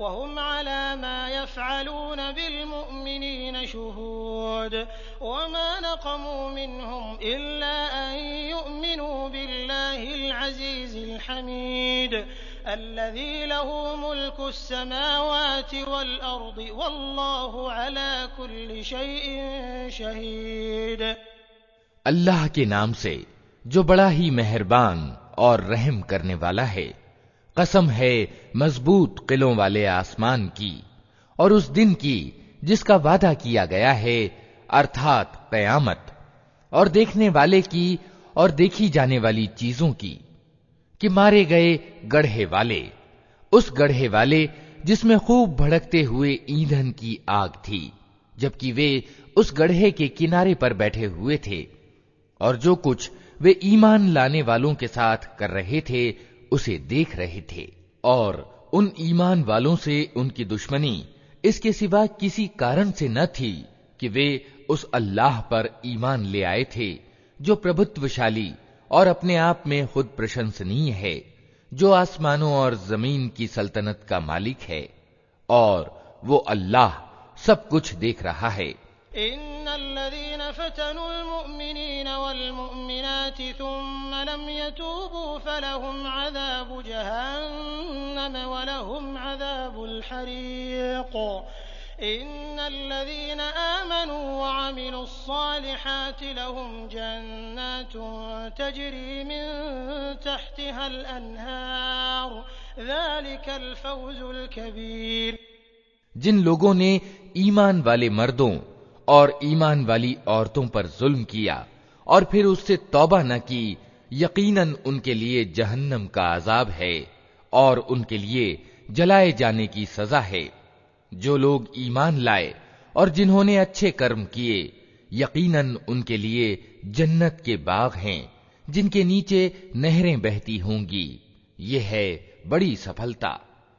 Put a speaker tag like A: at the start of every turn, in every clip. A: وهم على ما يفعلون بالمؤمنين شهود وما نقموا منهم إلا أن يؤمنوا بالله العزيز الحميد الذي له ملك السماوات والأرض والله على كل شيء شهيد
B: الله کے نام سے جو بڑا ہی مہربان اور رحم کرنے والا ہے قسم ہے مضبوط قلوں والے آسمان کی اور اس دن کی جس کا وعدہ کیا گیا ہے ارتھات قیامت اور دیکھنے والے کی اور دیکھی جانے والی چیزوں کی کہ مارے گئے گڑھے والے اس گڑھے والے جس میں خوب بھڑکتے ہوئے ایندھن کی آگ تھی جبکہ وہ اس گڑھے کے کنارے پر بیٹھے ہوئے تھے اور جو کچھ وہ ایمان لانے والوں کے ساتھ کر رہے تھے اسے دیکھ رہے تھے اور ان ایمان والوں سے ان کی دشمنی اس کے سوا کسی کارن سے نہ تھی کہ وہ اس اللہ پر ایمان لے آئے تھے جو پربت اور اپنے آپ میں خود پرشنسنی ہے جو آسمانوں اور زمین کی سلطنت کا مالک ہے اور وہ اللہ سب کچھ دیکھ رہا ہے
A: إن الذين فتنوا المؤمنين والمؤمنات ثم لم يتوبوا فلهم عذاب جهنم ولهم عذاب الحريق إن الذين آمنوا وعملوا الصالحات لهم جنات تجري من تحتها الأنهار ذلك الفوز الكبير
B: جن लोगों ने ईमान اور ایمان والی عورتوں پر ظلم کیا اور پھر اس سے توبہ نہ کی یقیناً ان کے لیے جہنم کا عذاب ہے اور ان کے لیے جلائے جانے کی سزا ہے جو لوگ ایمان لائے اور جنہوں نے اچھے کرم کیے یقیناً ان کے لیے جنت کے باغ ہیں جن کے نیچے نہریں بہتی ہوں گی یہ ہے بڑی سفلتا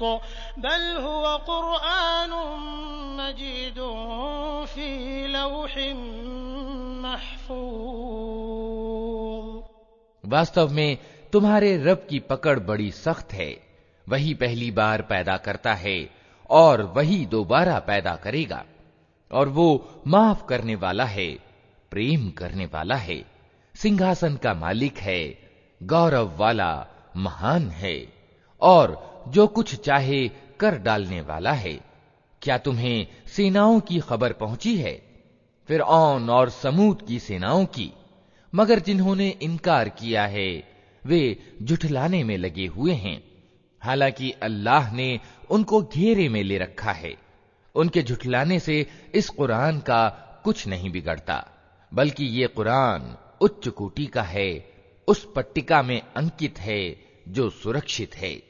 A: قرآن
B: واستو میں تمہارے رب کی پکڑ بڑی سخت ہے وہی پہلی بار پیدا کرتا ہے اور وہی دوبارہ پیدا کرے گا اور وہ معاف کرنے والا ہے پریم کرنے والا ہے سنگھاسن کا مالک ہے گورو والا مہان ہے اور جو کچھ چاہے کر ڈالنے والا ہے کیا تمہیں سیناؤں کی خبر پہنچی ہے پھر اون اور سمود کی سیناؤں کی مگر جنہوں نے انکار کیا ہے وہ جھٹلانے میں لگے ہوئے ہیں حالانکہ اللہ نے ان کو گھیرے میں لے رکھا ہے ان کے جھٹلانے سے اس قرآن کا کچھ نہیں بگڑتا بلکہ یہ قرآن کوٹی کا ہے اس پٹکا میں انکت ہے جو سرکشت ہے